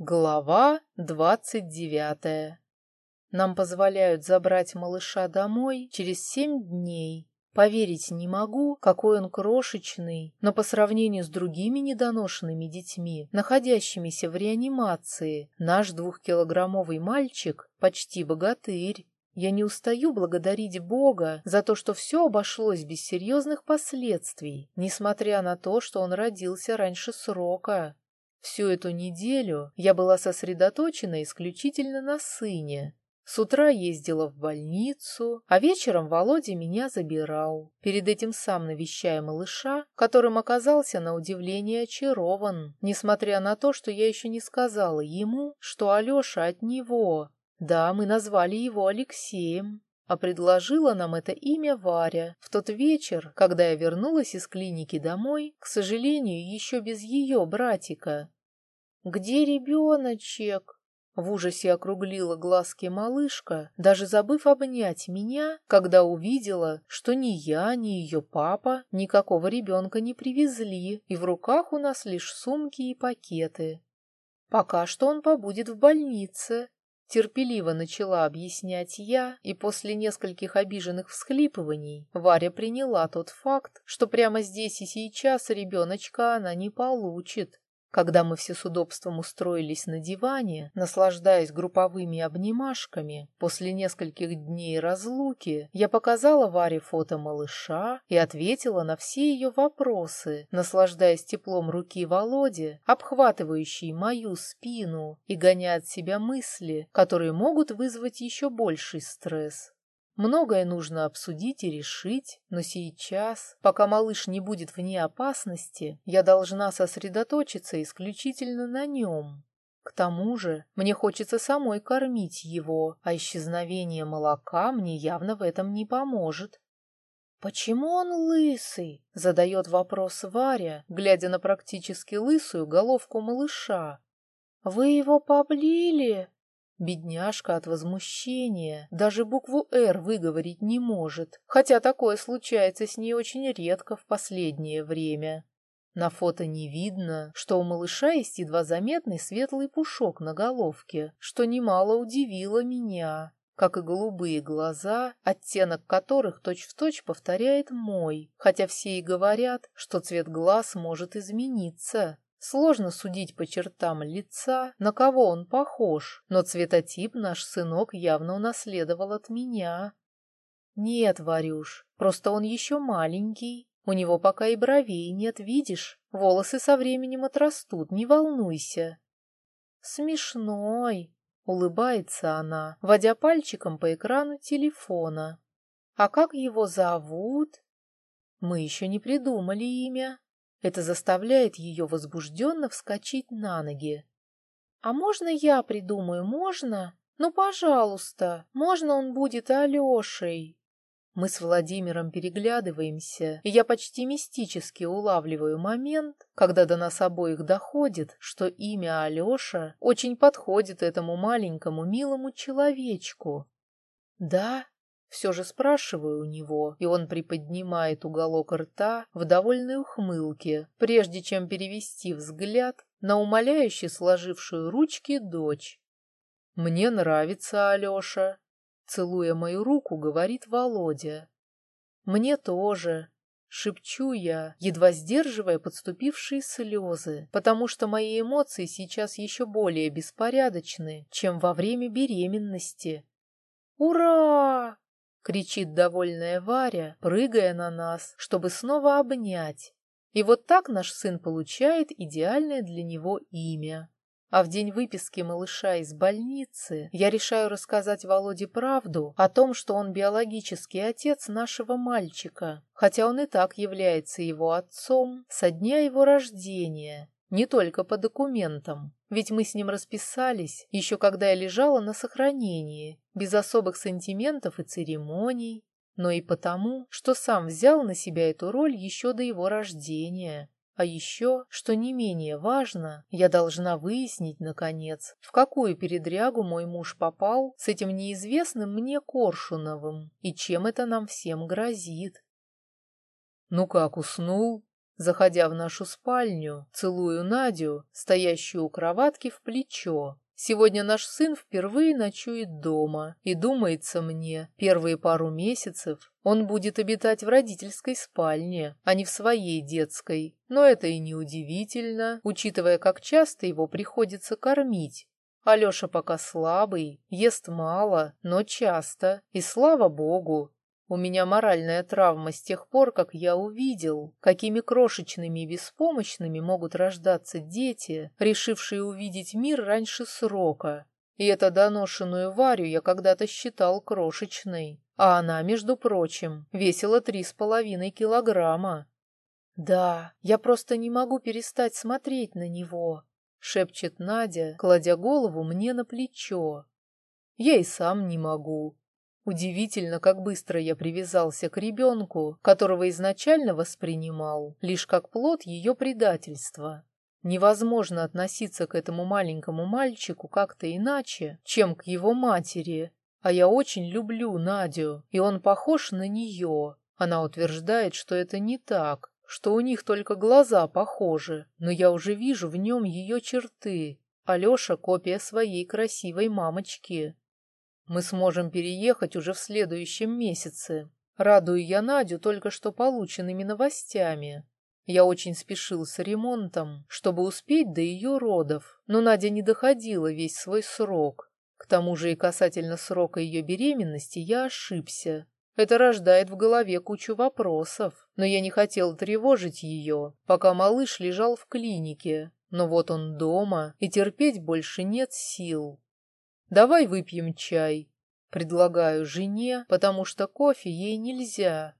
Глава двадцать девятая. Нам позволяют забрать малыша домой через семь дней. Поверить не могу, какой он крошечный, но по сравнению с другими недоношенными детьми, находящимися в реанимации, наш двухкилограммовый мальчик почти богатырь. Я не устаю благодарить Бога за то, что все обошлось без серьезных последствий, несмотря на то, что он родился раньше срока. Всю эту неделю я была сосредоточена исключительно на сыне. С утра ездила в больницу, а вечером Володя меня забирал, перед этим сам навещая малыша, которым оказался на удивление очарован, несмотря на то, что я еще не сказала ему, что Алеша от него. Да, мы назвали его Алексеем, а предложила нам это имя Варя в тот вечер, когда я вернулась из клиники домой, к сожалению, еще без ее братика. «Где ребеночек?» В ужасе округлила глазки малышка, даже забыв обнять меня, когда увидела, что ни я, ни ее папа никакого ребенка не привезли, и в руках у нас лишь сумки и пакеты. Пока что он побудет в больнице, Терпеливо начала объяснять я, и после нескольких обиженных всхлипываний Варя приняла тот факт, что прямо здесь и сейчас ребеночка она не получит, когда мы все с удобством устроились на диване, наслаждаясь групповыми обнимашками, после нескольких дней разлуки, я показала Варе фото малыша и ответила на все ее вопросы, наслаждаясь теплом руки Володи, обхватывающей мою спину и гоня от себя мысли, которые могут вызвать еще больший стресс. Многое нужно обсудить и решить, но сейчас, пока малыш не будет вне опасности, я должна сосредоточиться исключительно на нем. К тому же мне хочется самой кормить его, а исчезновение молока мне явно в этом не поможет. «Почему он лысый?» — задает вопрос Варя, глядя на практически лысую головку малыша. «Вы его поблили?» Бедняжка от возмущения даже букву «Р» выговорить не может, хотя такое случается с ней очень редко в последнее время. На фото не видно, что у малыша есть едва заметный светлый пушок на головке, что немало удивило меня, как и голубые глаза, оттенок которых точь-в-точь точь повторяет мой, хотя все и говорят, что цвет глаз может измениться. Сложно судить по чертам лица, на кого он похож, но цветотип наш сынок явно унаследовал от меня. Нет, Варюш, просто он еще маленький. У него пока и бровей нет, видишь? Волосы со временем отрастут, не волнуйся. Смешной, улыбается она, водя пальчиком по экрану телефона. А как его зовут? Мы еще не придумали имя. Это заставляет ее возбужденно вскочить на ноги. «А можно я придумаю, можно? Ну, пожалуйста, можно он будет Алешей?» Мы с Владимиром переглядываемся, и я почти мистически улавливаю момент, когда до нас обоих доходит, что имя Алеша очень подходит этому маленькому милому человечку. «Да, все же спрашиваю у него, и он приподнимает уголок рта в довольной ухмылке, прежде чем перевести взгляд на умоляюще сложившую ручки дочь. «Мне нравится Алеша», — целуя мою руку, говорит Володя. «Мне тоже», — шепчу я, едва сдерживая подступившие слезы, потому что мои эмоции сейчас еще более беспорядочны, чем во время беременности. «Ура!» Кричит довольная Варя, прыгая на нас, чтобы снова обнять. И вот так наш сын получает идеальное для него имя. А в день выписки малыша из больницы я решаю рассказать Володе правду о том, что он биологический отец нашего мальчика, хотя он и так является его отцом со дня его рождения, не только по документам. Ведь мы с ним расписались, еще когда я лежала на сохранении, без особых сантиментов и церемоний, но и потому, что сам взял на себя эту роль еще до его рождения. А еще, что не менее важно, я должна выяснить, наконец, в какую передрягу мой муж попал с этим неизвестным мне Коршуновым и чем это нам всем грозит. «Ну как, уснул?» Заходя в нашу спальню, целую Надю, стоящую у кроватки в плечо. Сегодня наш сын впервые ночует дома, и, думается мне, первые пару месяцев он будет обитать в родительской спальне, а не в своей детской. Но это и не удивительно, учитывая, как часто его приходится кормить. Алеша пока слабый, ест мало, но часто, и слава богу, у меня моральная травма с тех пор, как я увидел, какими крошечными и беспомощными могут рождаться дети, решившие увидеть мир раньше срока. И эту доношенную Варю я когда-то считал крошечной, а она, между прочим, весила три с половиной килограмма. «Да, я просто не могу перестать смотреть на него», — шепчет Надя, кладя голову мне на плечо. «Я и сам не могу», Удивительно, как быстро я привязался к ребенку, которого изначально воспринимал лишь как плод ее предательства. Невозможно относиться к этому маленькому мальчику как-то иначе, чем к его матери. А я очень люблю Надю, и он похож на нее. Она утверждает, что это не так, что у них только глаза похожи, но я уже вижу в нем ее черты. Алеша — копия своей красивой мамочки. Мы сможем переехать уже в следующем месяце. Радую я Надю только что полученными новостями. Я очень спешил с ремонтом, чтобы успеть до ее родов, но Надя не доходила весь свой срок. К тому же и касательно срока ее беременности я ошибся. Это рождает в голове кучу вопросов, но я не хотел тревожить ее, пока малыш лежал в клинике. Но вот он дома, и терпеть больше нет сил. Давай выпьем чай. Предлагаю жене, потому что кофе ей нельзя.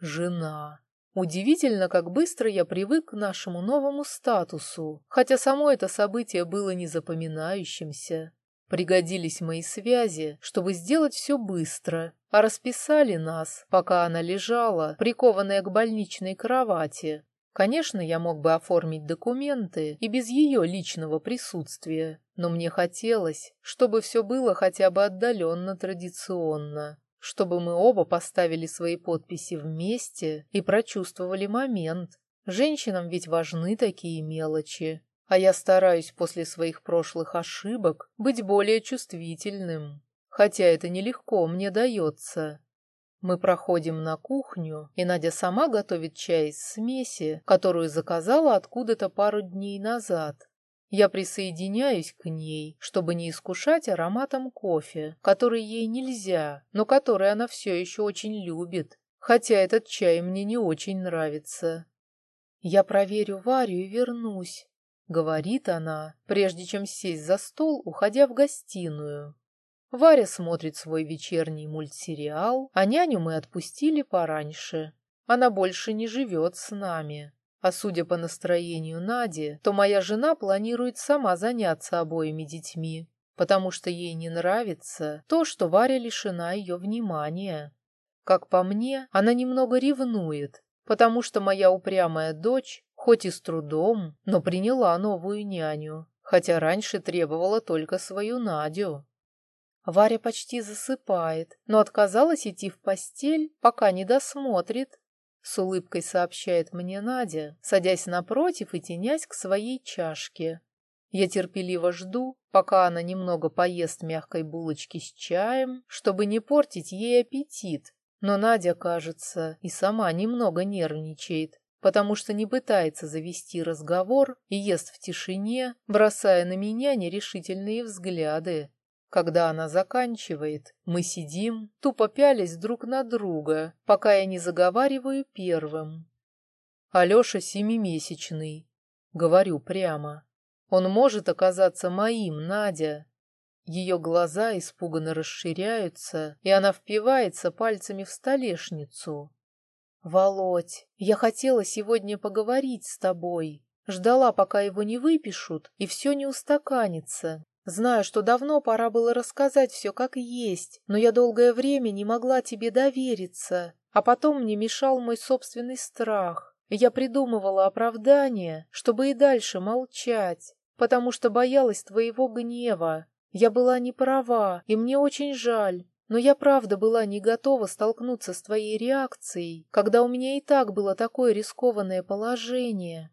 Жена. Удивительно, как быстро я привык к нашему новому статусу, хотя само это событие было незапоминающимся. Пригодились мои связи, чтобы сделать все быстро, а расписали нас, пока она лежала, прикованная к больничной кровати. Конечно, я мог бы оформить документы и без ее личного присутствия, но мне хотелось, чтобы все было хотя бы отдаленно традиционно, чтобы мы оба поставили свои подписи вместе и прочувствовали момент. Женщинам ведь важны такие мелочи, а я стараюсь после своих прошлых ошибок быть более чувствительным, хотя это нелегко мне дается. Мы проходим на кухню, и Надя сама готовит чай из смеси, которую заказала откуда-то пару дней назад. Я присоединяюсь к ней, чтобы не искушать ароматом кофе, который ей нельзя, но который она все еще очень любит, хотя этот чай мне не очень нравится. «Я проверю Варю и вернусь», — говорит она, прежде чем сесть за стол, уходя в гостиную. Варя смотрит свой вечерний мультсериал, а няню мы отпустили пораньше. Она больше не живет с нами. А судя по настроению Нади, то моя жена планирует сама заняться обоими детьми, потому что ей не нравится то, что Варя лишена ее внимания. Как по мне, она немного ревнует, потому что моя упрямая дочь, хоть и с трудом, но приняла новую няню, хотя раньше требовала только свою Надю. Варя почти засыпает, но отказалась идти в постель, пока не досмотрит. С улыбкой сообщает мне Надя, садясь напротив и тенясь к своей чашке. Я терпеливо жду, пока она немного поест мягкой булочки с чаем, чтобы не портить ей аппетит. Но Надя, кажется, и сама немного нервничает, потому что не пытается завести разговор и ест в тишине, бросая на меня нерешительные взгляды. Когда она заканчивает, мы сидим, тупо пялись друг на друга, пока я не заговариваю первым. Алеша семимесячный. Говорю прямо. Он может оказаться моим, Надя. Ее глаза испуганно расширяются, и она впивается пальцами в столешницу. «Володь, я хотела сегодня поговорить с тобой. Ждала, пока его не выпишут, и все не устаканится. Знаю, что давно пора было рассказать все как есть, но я долгое время не могла тебе довериться, а потом мне мешал мой собственный страх. Я придумывала оправдание, чтобы и дальше молчать, потому что боялась твоего гнева. Я была не права, и мне очень жаль. но я правда была не готова столкнуться с твоей реакцией, когда у меня и так было такое рискованное положение.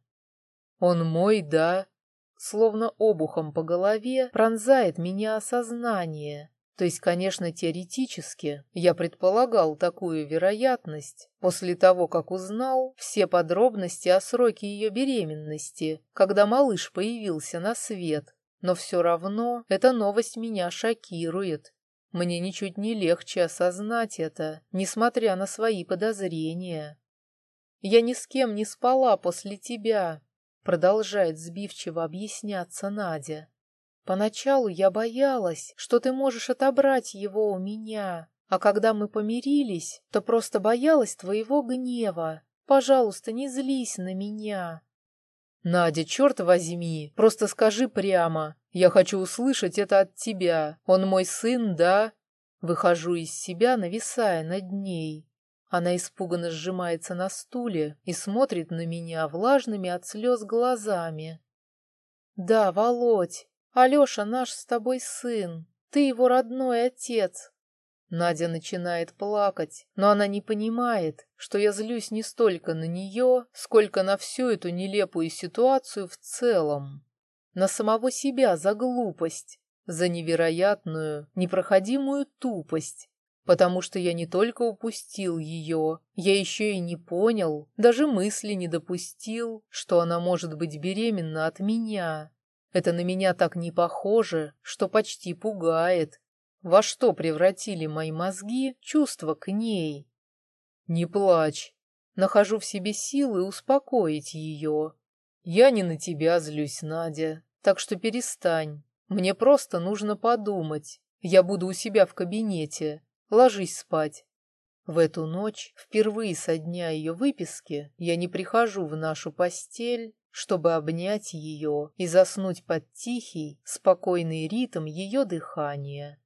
Он мой, да? Словно обухом по голове пронзает меня осознание. То есть, конечно, теоретически я предполагал такую вероятность после того, как узнал все подробности о сроке ее беременности, когда малыш появился на свет. Но все равно эта новость меня шокирует. Мне ничуть не легче осознать это, несмотря на свои подозрения. «Я ни с кем не спала после тебя», — продолжает сбивчиво объясняться Надя. «Поначалу я боялась, что ты можешь отобрать его у меня, а когда мы помирились, то просто боялась твоего гнева. Пожалуйста, не злись на меня». «Надя, черт возьми, просто скажи прямо, я хочу услышать это от тебя. Он мой сын, да? Выхожу из себя, нависая над ней. Она испуганно сжимается на стуле и смотрит на меня влажными от слез глазами. «Да, Володь, Алеша наш с тобой сын. Ты его родной отец». Надя начинает плакать, но она не понимает, что я злюсь не столько на нее, сколько на всю эту нелепую ситуацию в целом на самого себя за глупость, за невероятную, непроходимую тупость, потому что я не только упустил ее, я еще и не понял, даже мысли не допустил, что она может быть беременна от меня. Это на меня так не похоже, что почти пугает. Во что превратили мои мозги чувства к ней? Не плачь. Нахожу в себе силы успокоить ее. «Я не на тебя злюсь, Надя, так что перестань. Мне просто нужно подумать. Я буду у себя в кабинете. Ложись спать». В эту ночь, впервые со дня ее выписки, я не прихожу в нашу постель, чтобы обнять ее и заснуть под тихий, спокойный ритм ее дыхания.